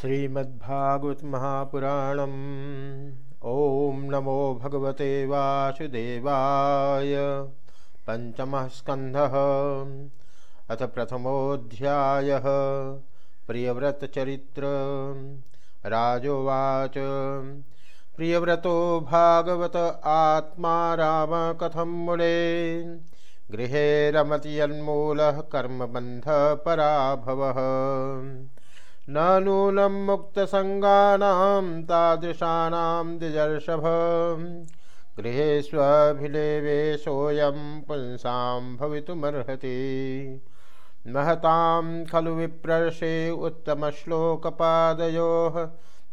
श्रीमद्भागवत महापुराणम ओम नमो भगवते वासुदेवाय। पंचम स्कंध अथ प्रथमोध्याय प्रियव्रतचरित्र। राजोवाच। प्रियव्रतो भागवत आत्मा राम कथम मुने। गृहे रमति यन्मूलः कर्मबन्धपराभवः। न नूनं मुक्तसङ्गानां तादृशानां द्विजर्षभ। गृहे स्वभिलेवे सोऽयं पुंसां भवितुमर्हति। महतां खलु विप्रर्षे उत्तमश्लोकपादयोः।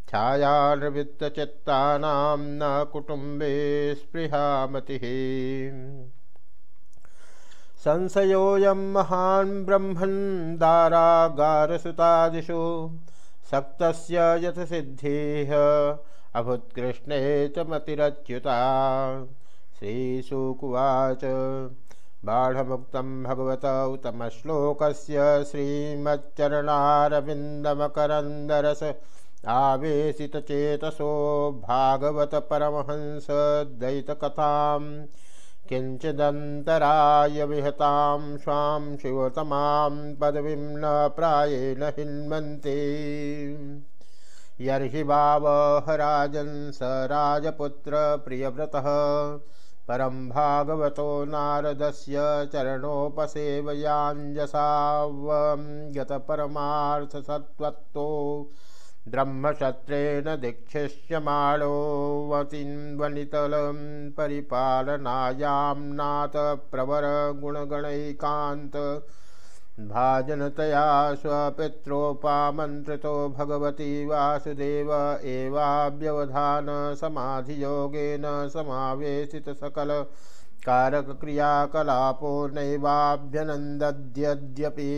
छायार्वित्तचित्तानां न कुटुम्बे स्पृहामतिः। संशयोऽयं महान् ब्रह्मन् दारागारसुतादिषु। सक्तस्य यथसिद्धिः अभुत्कृष्णे च मतिरच्युता। श्रीशुकुवाच बाढमुक्तं भगवत उत्तमश्लोकस्य श्रीमच्चरणारविन्दमकरन्दरस आवेशितचेतसो भागवतपरमहंसद्वैतकथां किञ्चिदन्तराय विहतां स्वां शिवतमां पदवीं न प्रायेण हिन्वन्ति। यर्हि भावः राजन् स राजपुत्र प्रियव्रतः, परं भागवतो नारदस्य चरणोपसेवयाञ्जसावं गतपरमार्थसत्त्वत्तो ब्रह्मशत्रेण दीक्षिष्यमाणो वतिन्वनितलं परिपालनायां नाथ प्रवरगुणगणैकान्त भाजनतया स्वपित्रोपामन्त्रितो भगवती वासुदेव एवाव्यवधानसमाधियोगेन समावेशितसकल कारकक्रियाकलापो नैवाभ्यनन्दद्यद्यपि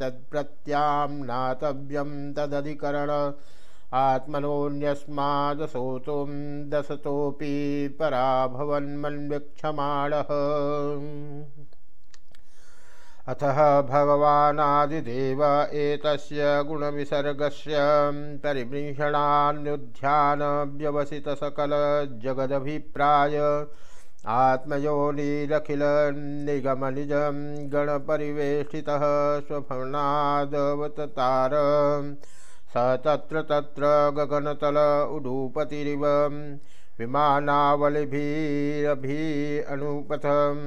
तत्प्रत्याम्नातव्यं तदधिकरण आत्मनोऽन्यस्मादसोतुं दशतोऽपि पराभवन्मन्वीक्षमाणः अतः भगवानादिदेव एतस्य गुणविसर्गस्य परिमृषणान्युध्यानव्यवसितसकलजगदभिप्राय आत्मयोनिरखिलनिगमनिजं गणपरिवेष्टितः स्वभवनादवततार। स तत्र तत्र गगनतल उडुपतिरिव विमानावलिभिरभि अनुपथं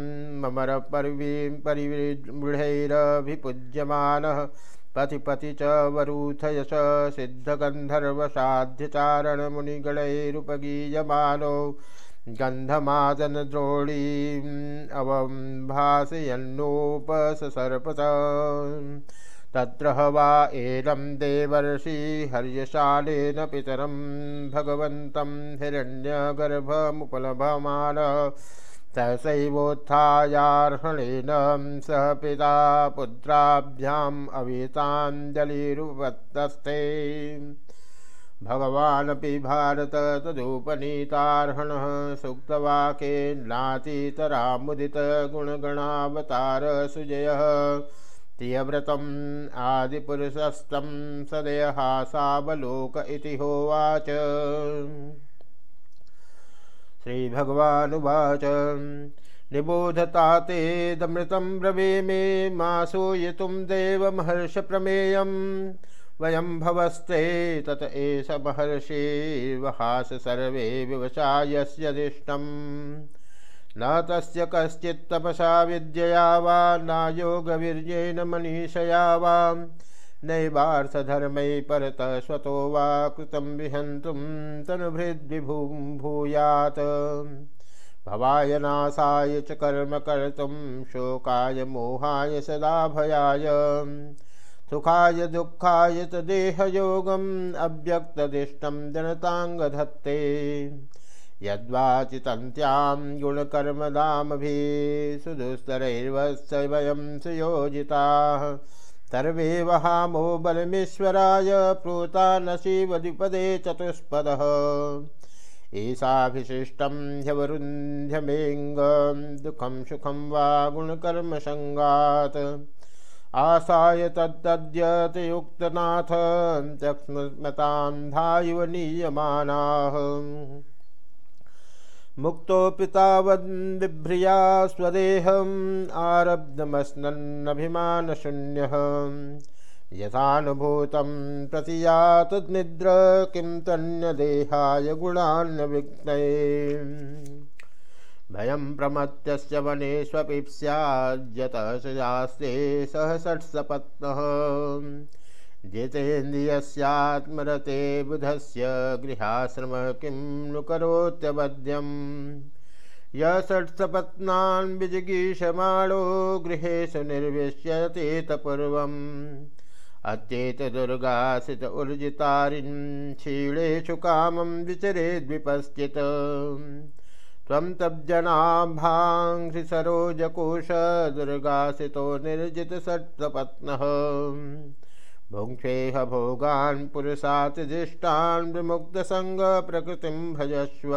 ममरपरिवीं परिवृढैरभिपूज्यमानः पतिपति च वरूथयश सिद्धगन्धर्वसाध्यचारणमुनिगणैरुपगीयमानो गन्धमादनद्रोणीम् अवं भासयन्नोपसर्पत तत्र वा एनं देवर्षि हर्यशालेन पितरं भगवन्तं हिरण्यगर्भमुपलभमान सहसैवोत्थायार्हणेन सह पिता पुत्राभ्याम् अवीताञ्जलिरुपत्तस्ते भगवानपि भारत तदुपनीतार्हणः सुजयः प्रियव्रतम् आदिपुरुषस्तं सदयहासावलोक इति होवाच। श्रीभगवानुवाच। निबोधता तेदमृतं ब्रवीमे मा सूयितुं देवमहर्षप्रमेयम्। वयं भवस्ते तत एष महर्षिर्वहास सर्वे विवशा यस्य दिष्टम्। न तस्य कश्चित्तपसा विद्यया वा, न मनीषया वा। नैवार्थधर्मै परतः स्वतो वा, कृतं विहन्तुं तनुभृद्विभुं भूयात्। भवाय नाशाय च कर्म कर्तुं, शोकाय मोहाय सदा भयाय सुखाय दुःखाय च देहयोगम्, अव्यक्तदिष्टं यद्वाचितन्त्यां गुणकर्मदामभिः सुदुस्तरैर्वत्स वयं सुयोजिताः। सर्वे वहामो बलमीश्वराय प्रोता न शिवद्विपदे चतुष्पदः। एषाभिशिष्टं ह्यवरुन्ध्यमेङ्गं, दुःखं सुखं वा गुणकर्मसङ्गात्। आसाय तद्दद्यतयुक्तनाथ चक्ष्मतान्धायिव नीयमानाः मुक्तोऽपि तावद्बिभ्रिया स्वदेहम् आरब्धमस्नन्नभिमानशून्यः। यथानुभूतं प्रतियात निद्र किं तन्यदेहाय गुणान्नविघ्नये। भयं प्रमत्यस्य वनेष्वपि स्याज्यतः सजास्ते सह षट्सपत्नः जितेन्द्रियस्यात्मरते बुधस्य गृहाश्रम किं नु करोत्यवध्यम् य षट्सपत्नान् विजिगीषमाणो गृहेषु निर्विश्यतेतपूर्वम् अत्येतदुर्गासित ऊर्जितारिन् क्षीणेषु कामं विचरेद्विपश्चित् त्वं तब्जनाभाङ्घ्रिसरोजकोश दुर्गासितो निर्जितसत्त्वपत्नः भुङ्क्षेह भोगान् पुरुषात् प्रकृति विमुक्तसङ्गप्रकृतिं भजस्व।